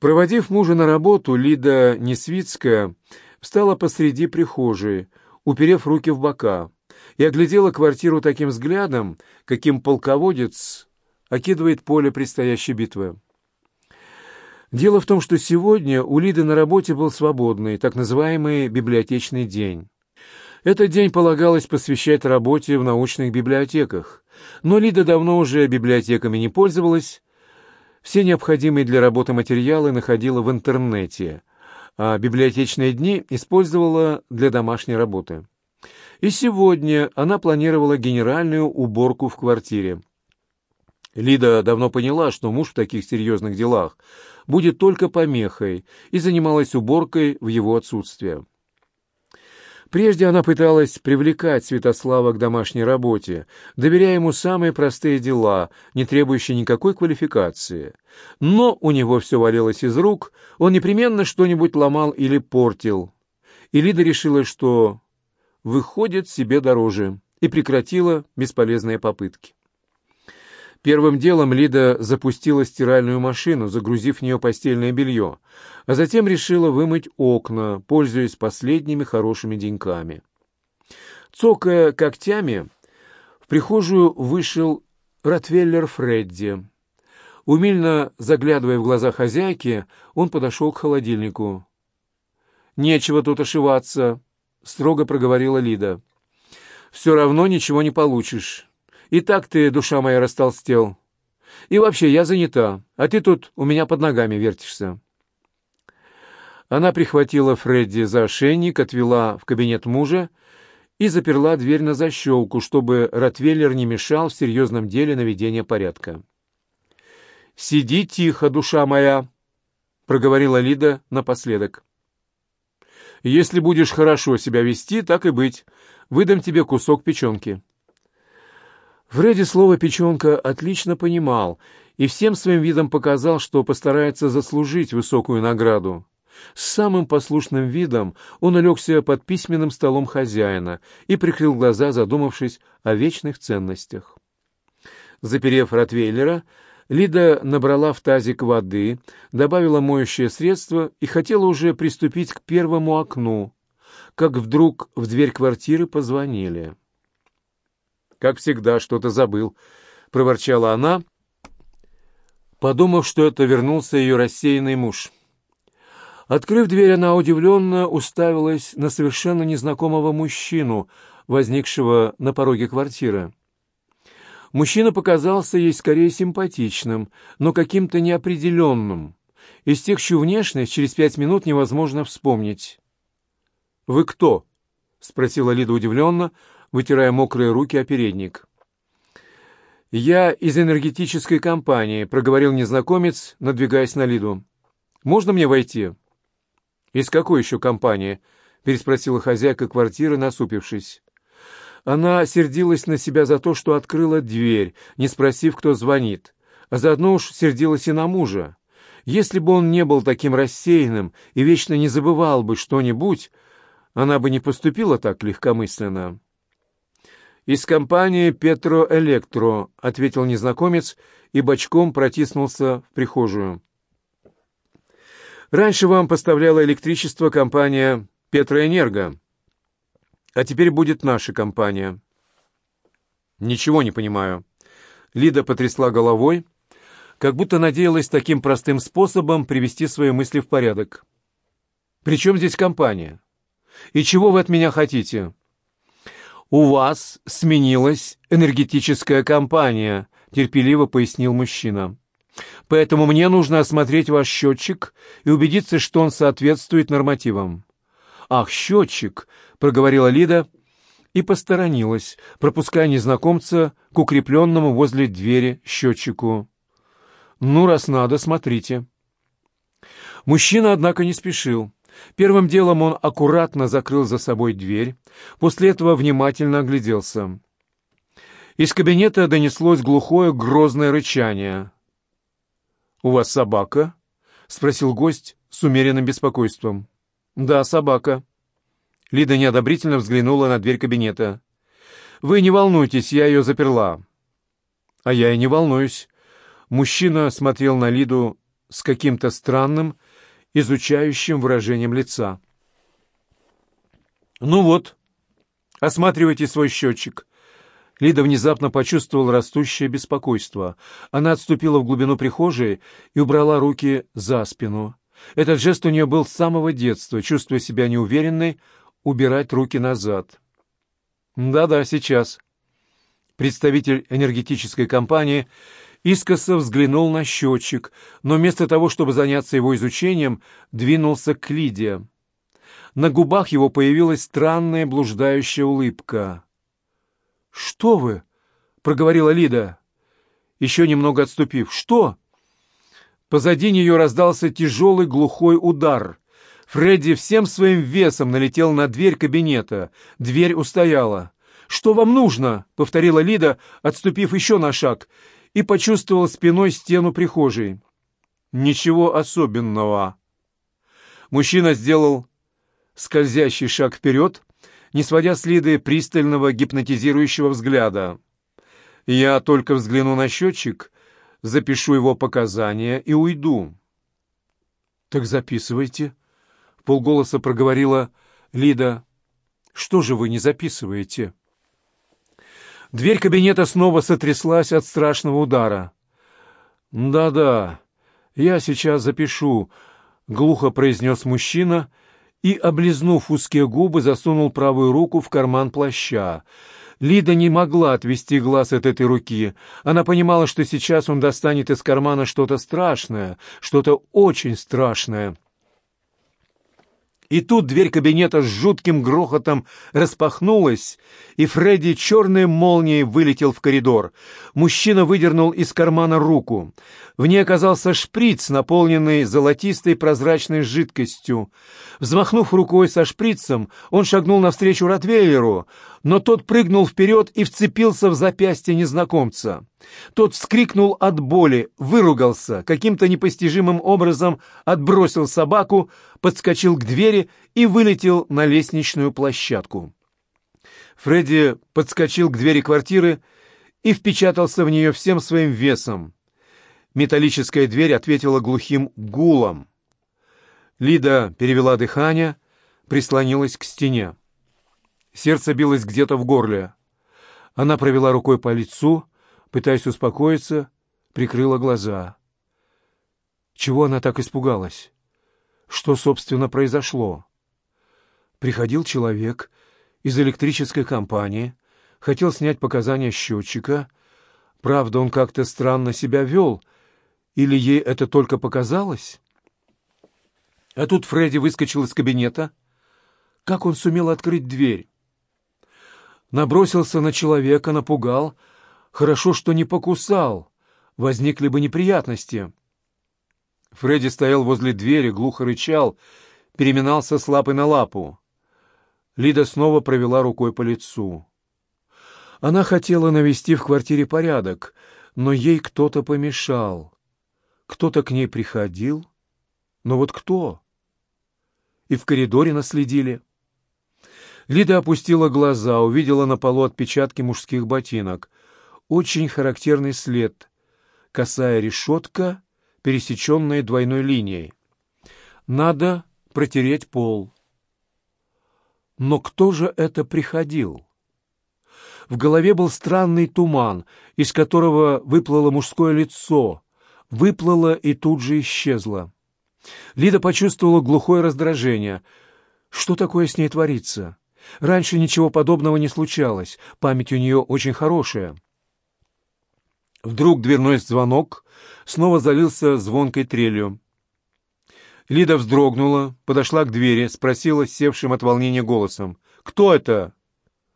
Проводив мужа на работу, Лида Несвицкая встала посреди прихожей, уперев руки в бока, и оглядела квартиру таким взглядом, каким полководец окидывает поле предстоящей битвы. Дело в том, что сегодня у Лиды на работе был свободный, так называемый библиотечный день. Этот день полагалось посвящать работе в научных библиотеках, но Лида давно уже библиотеками не пользовалась, все необходимые для работы материалы находила в интернете, а библиотечные дни использовала для домашней работы. И сегодня она планировала генеральную уборку в квартире. Лида давно поняла, что муж в таких серьезных делах будет только помехой, и занималась уборкой в его отсутствие. Прежде она пыталась привлекать Святослава к домашней работе, доверяя ему самые простые дела, не требующие никакой квалификации. Но у него все валилось из рук, он непременно что-нибудь ломал или портил. И Лида решила, что выходит себе дороже, и прекратила бесполезные попытки. Первым делом Лида запустила стиральную машину, загрузив в нее постельное белье, а затем решила вымыть окна, пользуясь последними хорошими деньками. Цокая когтями, в прихожую вышел Ротвеллер Фредди. Умильно заглядывая в глаза хозяйки, он подошел к холодильнику. «Нечего тут ошиваться», — строго проговорила Лида. «Все равно ничего не получишь». И так ты, душа моя, растолстел. И вообще, я занята, а ты тут у меня под ногами вертишься». Она прихватила Фредди за ошейник, отвела в кабинет мужа и заперла дверь на защелку, чтобы Ротвейлер не мешал в серьезном деле наведения порядка. «Сиди тихо, душа моя», — проговорила Лида напоследок. «Если будешь хорошо себя вести, так и быть, выдам тебе кусок печенки». Фредди слово «печенка» отлично понимал и всем своим видом показал, что постарается заслужить высокую награду. С самым послушным видом он улегся под письменным столом хозяина и прикрыл глаза, задумавшись о вечных ценностях. Заперев Ротвейлера, Лида набрала в тазик воды, добавила моющее средство и хотела уже приступить к первому окну, как вдруг в дверь квартиры позвонили. Как всегда, что-то забыл, — проворчала она, подумав, что это вернулся ее рассеянный муж. Открыв дверь, она удивленно уставилась на совершенно незнакомого мужчину, возникшего на пороге квартиры. Мужчина показался ей скорее симпатичным, но каким-то неопределенным. Из тех, чью внешность через пять минут невозможно вспомнить. «Вы кто?» — спросила Лида удивленно, вытирая мокрые руки о передник. «Я из энергетической компании», — проговорил незнакомец, надвигаясь на Лиду. «Можно мне войти?» «Из какой еще компании?» — переспросила хозяйка квартиры, насупившись. Она сердилась на себя за то, что открыла дверь, не спросив, кто звонит, а заодно уж сердилась и на мужа. Если бы он не был таким рассеянным и вечно не забывал бы что-нибудь, она бы не поступила так легкомысленно. «Из компании «Петроэлектро», — ответил незнакомец и бочком протиснулся в прихожую. «Раньше вам поставляла электричество компания «Петроэнерго», а теперь будет наша компания». «Ничего не понимаю». Лида потрясла головой, как будто надеялась таким простым способом привести свои мысли в порядок. «При чем здесь компания? И чего вы от меня хотите?» «У вас сменилась энергетическая компания», — терпеливо пояснил мужчина. «Поэтому мне нужно осмотреть ваш счетчик и убедиться, что он соответствует нормативам». «Ах, счетчик!» — проговорила Лида и посторонилась, пропуская незнакомца к укрепленному возле двери счетчику. «Ну, раз надо, смотрите». Мужчина, однако, не спешил. Первым делом он аккуратно закрыл за собой дверь, после этого внимательно огляделся. Из кабинета донеслось глухое грозное рычание. «У вас собака?» — спросил гость с умеренным беспокойством. «Да, собака». Лида неодобрительно взглянула на дверь кабинета. «Вы не волнуйтесь, я ее заперла». «А я и не волнуюсь». Мужчина смотрел на Лиду с каким-то странным, изучающим выражением лица. «Ну вот, осматривайте свой счетчик». Лида внезапно почувствовала растущее беспокойство. Она отступила в глубину прихожей и убрала руки за спину. Этот жест у нее был с самого детства, чувствуя себя неуверенной, убирать руки назад. «Да-да, сейчас». Представитель энергетической компании искоса взглянул на счетчик, но вместо того, чтобы заняться его изучением, двинулся к Лиде. На губах его появилась странная блуждающая улыбка. «Что вы?» — проговорила Лида, еще немного отступив. «Что?» Позади нее раздался тяжелый глухой удар. Фредди всем своим весом налетел на дверь кабинета. Дверь устояла. «Что вам нужно?» — повторила Лида, отступив еще на шаг, и почувствовала спиной стену прихожей. «Ничего особенного». Мужчина сделал скользящий шаг вперед, не сводя с Лиды пристального гипнотизирующего взгляда. «Я только взгляну на счетчик, запишу его показания и уйду». «Так записывайте», — полголоса проговорила Лида. «Что же вы не записываете?» Дверь кабинета снова сотряслась от страшного удара. «Да-да, я сейчас запишу», — глухо произнес мужчина и, облизнув узкие губы, засунул правую руку в карман плаща. Лида не могла отвести глаз от этой руки. Она понимала, что сейчас он достанет из кармана что-то страшное, что-то очень страшное. И тут дверь кабинета с жутким грохотом распахнулась, и Фредди черной молнией вылетел в коридор. Мужчина выдернул из кармана руку. В ней оказался шприц, наполненный золотистой прозрачной жидкостью. Взмахнув рукой со шприцем, он шагнул навстречу Ротвейлеру, но тот прыгнул вперед и вцепился в запястье незнакомца. Тот вскрикнул от боли, выругался, каким-то непостижимым образом отбросил собаку, подскочил к двери и вылетел на лестничную площадку. Фредди подскочил к двери квартиры и впечатался в нее всем своим весом. Металлическая дверь ответила глухим гулом. Лида перевела дыхание, прислонилась к стене. Сердце билось где-то в горле. Она провела рукой по лицу, пытаясь успокоиться, прикрыла глаза. Чего она так испугалась? Что, собственно, произошло? Приходил человек из электрической компании, хотел снять показания счетчика. Правда, он как-то странно себя вел, или ей это только показалось? А тут Фредди выскочил из кабинета. Как он сумел открыть дверь? Набросился на человека, напугал. Хорошо, что не покусал. Возникли бы неприятности. Фредди стоял возле двери, глухо рычал, переминался с лапы на лапу. Лида снова провела рукой по лицу. Она хотела навести в квартире порядок, но ей кто-то помешал. Кто-то к ней приходил, но вот кто? И в коридоре наследили. Лида опустила глаза, увидела на полу отпечатки мужских ботинок. Очень характерный след. Косая решетка, пересеченная двойной линией. Надо протереть пол. Но кто же это приходил? В голове был странный туман, из которого выплыло мужское лицо. Выплыло и тут же исчезло. Лида почувствовала глухое раздражение. Что такое с ней творится? Раньше ничего подобного не случалось, память у нее очень хорошая. Вдруг дверной звонок снова залился звонкой трелью. Лида вздрогнула, подошла к двери, спросила севшим от волнения голосом. «Кто это?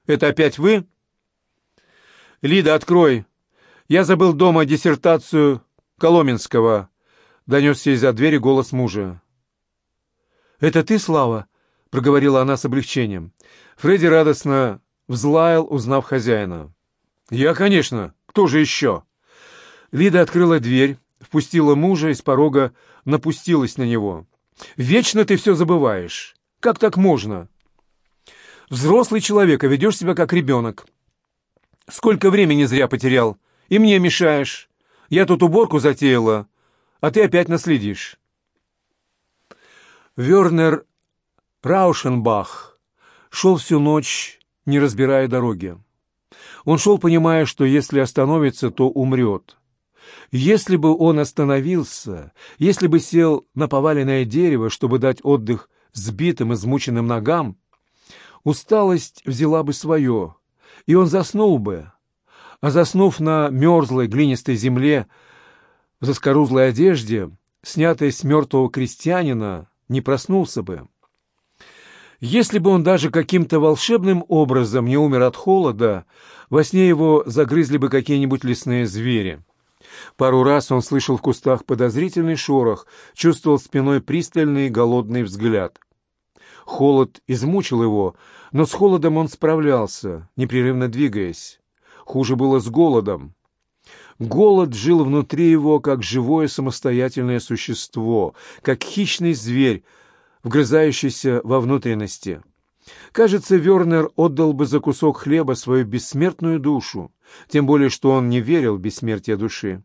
Это опять вы?» «Лида, открой! Я забыл дома диссертацию Коломенского», — донесся из-за двери голос мужа. «Это ты, Слава?» — проговорила она с облегчением. Фредди радостно взлаял, узнав хозяина. «Я, конечно. Кто же еще?» Лида открыла дверь, впустила мужа и с порога напустилась на него. «Вечно ты все забываешь. Как так можно?» «Взрослый человек, а ведешь себя как ребенок. Сколько времени зря потерял. И мне мешаешь. Я тут уборку затеяла. а ты опять наследишь. Вернер Раушенбах шел всю ночь, не разбирая дороги. Он шел, понимая, что если остановится, то умрет. Если бы он остановился, если бы сел на поваленное дерево, чтобы дать отдых сбитым, измученным ногам, усталость взяла бы свое, и он заснул бы. А заснув на мерзлой глинистой земле, в заскорузлой одежде, снятой с мертвого крестьянина, не проснулся бы. Если бы он даже каким-то волшебным образом не умер от холода, во сне его загрызли бы какие-нибудь лесные звери. Пару раз он слышал в кустах подозрительный шорох, чувствовал спиной пристальный голодный взгляд. Холод измучил его, но с холодом он справлялся, непрерывно двигаясь. Хуже было с голодом. Голод жил внутри его, как живое самостоятельное существо, как хищный зверь, вгрызающийся во внутренности. Кажется, Вернер отдал бы за кусок хлеба свою бессмертную душу, тем более, что он не верил в бессмертие души.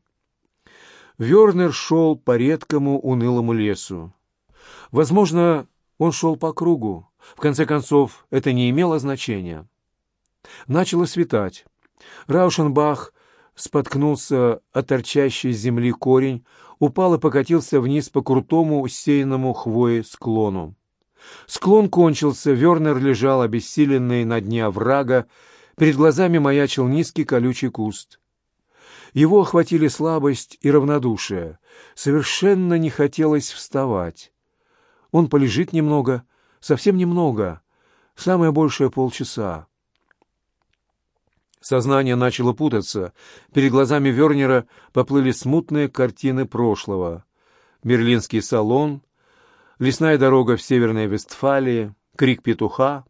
Вернер шел по редкому унылому лесу. Возможно, он шел по кругу. В конце концов, это не имело значения. Начало светать. Раушенбах споткнулся от торчащей из земли корень, упал и покатился вниз по крутому, усеянному хвоей склону. Склон кончился, Вернер лежал обессиленный на дне оврага, перед глазами маячил низкий колючий куст. Его охватили слабость и равнодушие. Совершенно не хотелось вставать. Он полежит немного, совсем немного, самое большее полчаса. Сознание начало путаться. Перед глазами Вернера поплыли смутные картины прошлого. Берлинский салон, лесная дорога в Северной Вестфалии, крик петуха.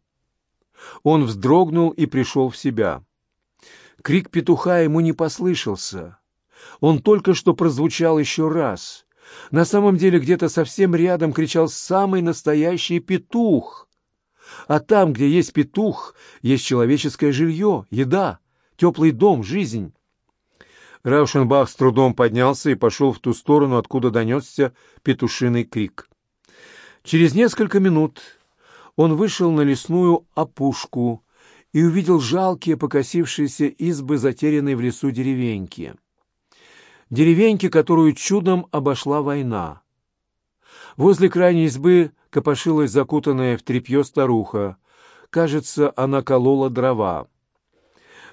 Он вздрогнул и пришел в себя. Крик петуха ему не послышался. Он только что прозвучал еще раз. На самом деле где-то совсем рядом кричал самый настоящий петух. А там, где есть петух, есть человеческое жилье, еда, теплый дом, жизнь. Раушенбах с трудом поднялся и пошел в ту сторону, откуда донесся петушиный крик. Через несколько минут он вышел на лесную опушку и увидел жалкие покосившиеся избы, затерянные в лесу деревеньки. Деревеньки, которую чудом обошла война. Возле крайней избы копошилась закутанная в тряпье старуха. Кажется, она колола дрова.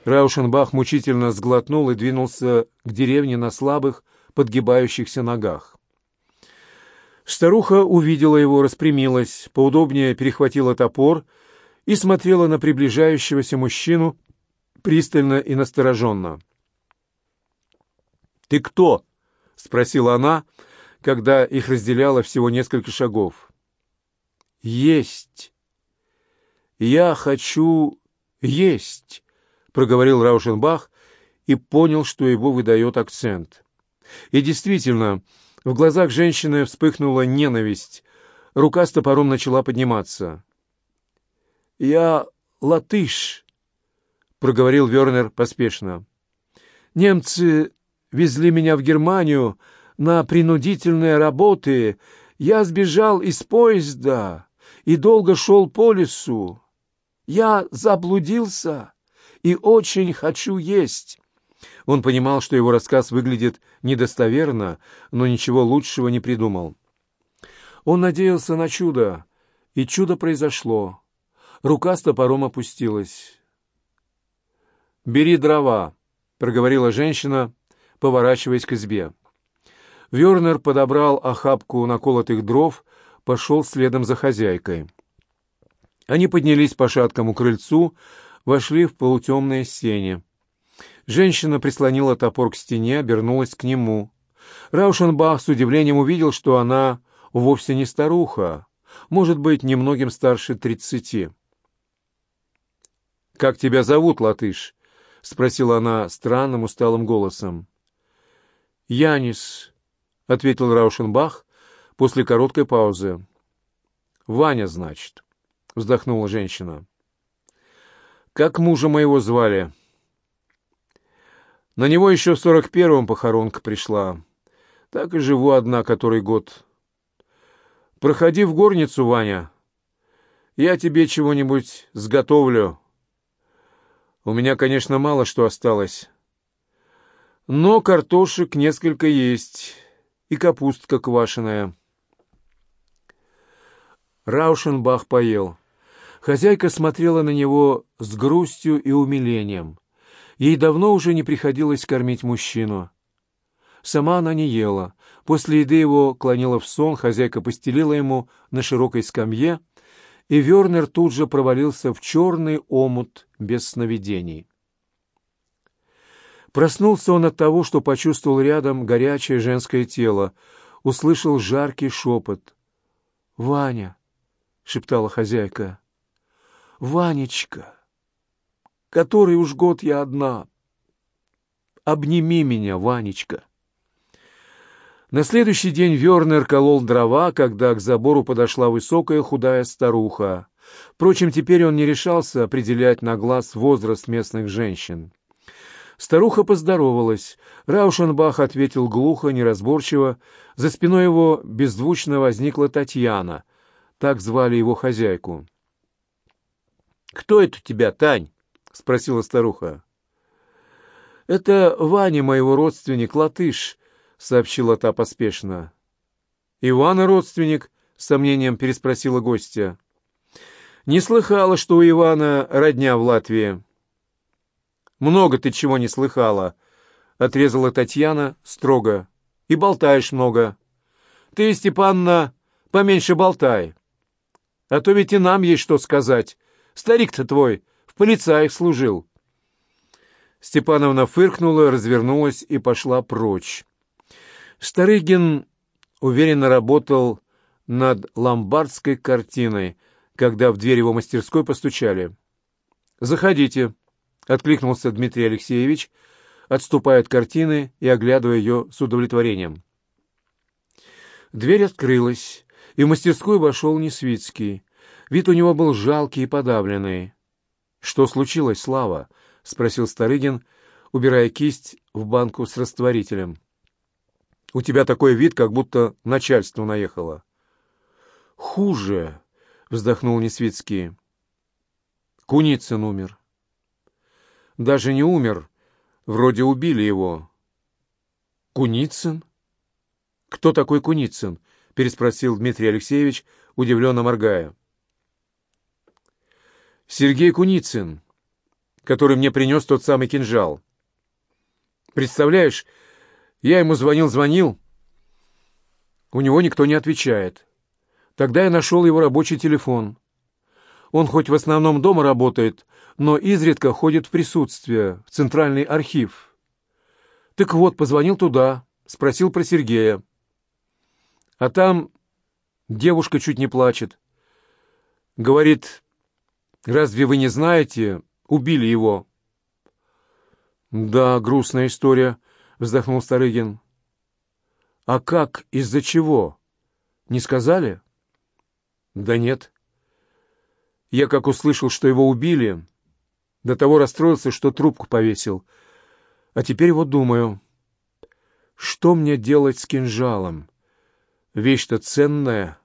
Раушенбах мучительно сглотнул и двинулся к деревне на слабых, подгибающихся ногах. Старуха увидела его, распрямилась, поудобнее перехватила топор и смотрела на приближающегося мужчину пристально и настороженно. «Ты кто?» — спросила она, когда их разделяло всего несколько шагов. «Есть. Я хочу есть», — проговорил Раушенбах и понял, что его выдает акцент. И действительно, в глазах женщины вспыхнула ненависть. Рука с топором начала подниматься. «Я латыш», — проговорил Вернер поспешно. «Немцы везли меня в Германию на принудительные работы. Я сбежал из поезда и долго шел по лесу. Я заблудился и очень хочу есть». Он понимал, что его рассказ выглядит недостоверно, но ничего лучшего не придумал. Он надеялся на чудо, и чудо произошло. Рука с топором опустилась. «Бери дрова», — проговорила женщина, поворачиваясь к избе. Вернер подобрал охапку наколотых дров, пошел следом за хозяйкой. Они поднялись по шаткому крыльцу, вошли в полутемное сене. Женщина прислонила топор к стене, обернулась к нему. Раушенбах с удивлением увидел, что она вовсе не старуха, может быть, немногим старше тридцати. «Как тебя зовут, латыш?» — спросила она странным усталым голосом. «Янис», — ответил Раушенбах после короткой паузы. «Ваня, значит», — вздохнула женщина. «Как мужа моего звали?» На него еще в сорок первом похоронка пришла. Так и живу одна который год. Проходи в горницу, Ваня. Я тебе чего-нибудь сготовлю. У меня, конечно, мало что осталось. Но картошек несколько есть, и капустка квашеная. Раушенбах поел. Хозяйка смотрела на него с грустью и умилением. Ей давно уже не приходилось кормить мужчину. Сама она не ела. После еды его клонила в сон, хозяйка постелила ему на широкой скамье, и Вернер тут же провалился в черный омут без сновидений. Проснулся он от того, что почувствовал рядом горячее женское тело, услышал жаркий шепот. «Ваня!» — шептала хозяйка. «Ванечка! Который уж год я одна! Обними меня, Ванечка!» На следующий день Вернер колол дрова, когда к забору подошла высокая худая старуха. Впрочем, теперь он не решался определять на глаз возраст местных женщин. Старуха поздоровалась. Раушенбах ответил глухо, неразборчиво. За спиной его беззвучно возникла Татьяна. Так звали его хозяйку. «Кто это тебя, Тань?» — спросила старуха. «Это Ваня, моего родственник, латыш», — сообщила та поспешно. «Ивана родственник?» — с сомнением переспросила гостья. «Не слыхала, что у Ивана родня в Латвии». «Много ты чего не слыхала», — отрезала Татьяна строго. «И болтаешь много. Ты, Степанна, поменьше болтай. А то ведь и нам есть что сказать. Старик-то твой в полицаях служил». Степановна фыркнула, развернулась и пошла прочь. Старыгин уверенно работал над ломбардской картиной, когда в дверь его мастерской постучали. «Заходите», — откликнулся Дмитрий Алексеевич, отступая от картины и оглядывая ее с удовлетворением. Дверь открылась, и в мастерскую вошел Несвицкий. Вид у него был жалкий и подавленный. «Что случилось, Слава?» — спросил Старыгин, убирая кисть в банку с растворителем. У тебя такой вид, как будто начальство наехало. Хуже, вздохнул Несвицкий. Куницын умер. Даже не умер, вроде убили его. Куницын? Кто такой Куницын? переспросил Дмитрий Алексеевич, удивленно моргая. Сергей Куницын, который мне принес тот самый кинжал. Представляешь, я ему звонил-звонил. У него никто не отвечает. Тогда я нашел его рабочий телефон. Он хоть в основном дома работает, но изредка ходит в присутствие, в центральный архив. Так вот, позвонил туда, спросил про Сергея. А там девушка чуть не плачет. Говорит, разве вы не знаете, убили его? Да, грустная история, — вздохнул Старыгин. «А как, из-за чего? Не сказали?» «Да нет. Я как услышал, что его убили, до того расстроился, что трубку повесил. А теперь вот думаю, что мне делать с кинжалом? Вещь-то ценная,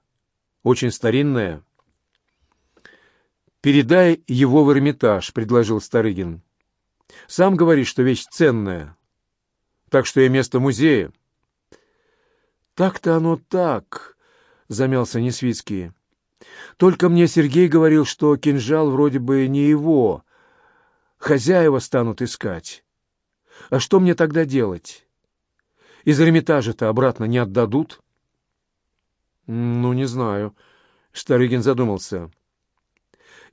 очень старинная». «Передай его в Эрмитаж», — предложил Старыгин. «Сам говоришь, что вещь ценная» так что и место музея. «Так-то оно так», — замялся Несвицкий. «Только мне Сергей говорил, что кинжал вроде бы не его. Хозяева станут искать. А что мне тогда делать? Из Эрмитажа-то обратно не отдадут?» «Ну, не знаю», — Старыгин задумался.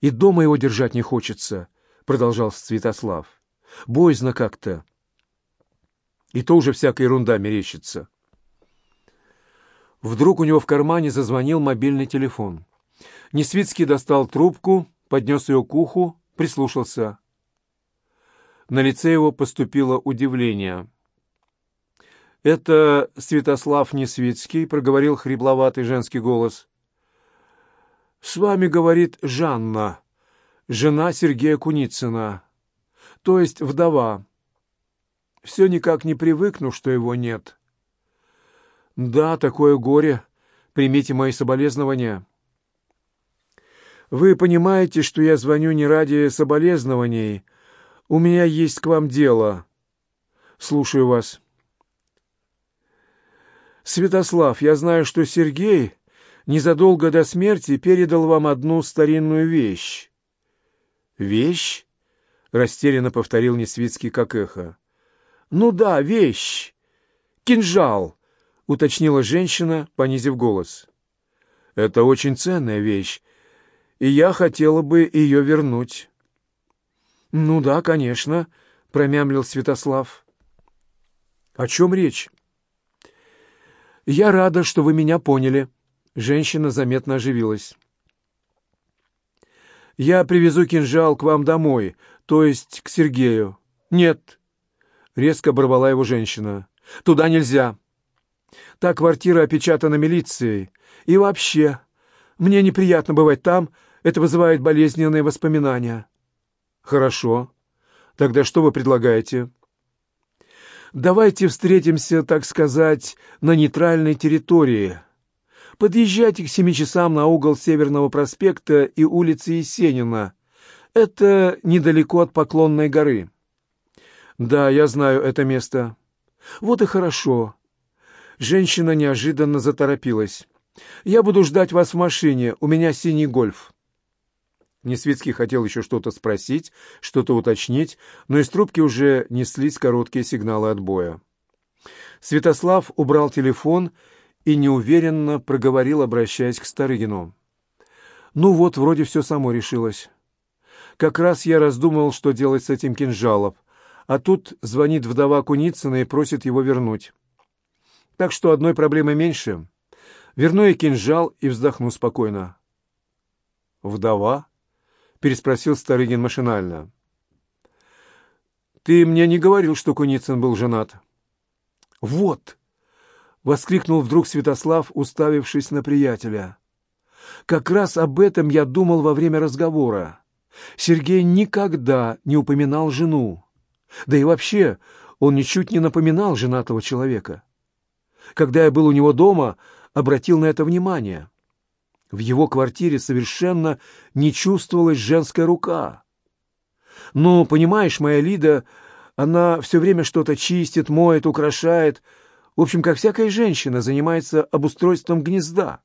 «И дома его держать не хочется», — продолжал Святослав. «Боязно как-то». И то уже всякая ерунда мерещится. Вдруг у него в кармане зазвонил мобильный телефон. Несвицкий достал трубку, поднес ее к уху, прислушался. На лице его поступило удивление. «Это Святослав Несвицкий», — проговорил хрипловатый женский голос. «С вами, — говорит, — Жанна, жена Сергея Куницына, то есть вдова. Все никак не привыкну, что его нет. «Да, такое горе. Примите мои соболезнования». «Вы понимаете, что я звоню не ради соболезнований. У меня есть к вам дело. Слушаю вас». «Святослав, я знаю, что Сергей незадолго до смерти передал вам одну старинную вещь». «Вещь?» — растерянно повторил Несвицкий как эхо. «Ну да, вещь. Кинжал», — уточнила женщина, понизив голос. «Это очень ценная вещь, и я хотела бы ее вернуть». «Ну да, конечно», — промямлил Святослав. «О чем речь?» «Я рада, что вы меня поняли». Женщина заметно оживилась. «Я привезу кинжал к вам домой, то есть к Сергею». «Нет», — резко оборвала его женщина. «Туда нельзя. Та квартира опечатана милицией. И вообще, мне неприятно бывать там, это вызывает болезненные воспоминания». «Хорошо. Тогда что вы предлагаете?» Давайте встретимся, так сказать, на нейтральной территории. Подъезжайте к семи часам на угол Северного проспекта и улицы Есенина. Это недалеко от Поклонной горы. Да, я знаю это место. Вот и хорошо. Женщина неожиданно заторопилась. Я буду ждать вас в машине, у меня синий гольф. Несвицкий хотел еще что-то спросить, что-то уточнить, но из трубки уже неслись короткие сигналы отбоя. Святослав убрал телефон и неуверенно проговорил, обращаясь к Старыгину. «Ну вот, вроде все само решилось. Как раз я раздумывал, что делать с этим кинжалом, а тут звонит вдова Куницына и просит его вернуть. Так что одной проблемы меньше. Верну я кинжал и вздохну спокойно». «Вдова?» — переспросил Старыгин машинально. «Ты мне не говорил, что Куницын был женат». «Вот!» — воскликнул вдруг Святослав, уставившись на приятеля. «Как раз об этом я думал во время разговора. Сергей никогда не упоминал жену. Да и вообще, он ничуть не напоминал женатого человека. Когда я был у него дома, обратил на это внимание». В его квартире совершенно не чувствовалась женская рука. «Ну, понимаешь, моя Лида, она все время что-то чистит, моет, украшает. В общем, как всякая женщина, занимается обустройством гнезда.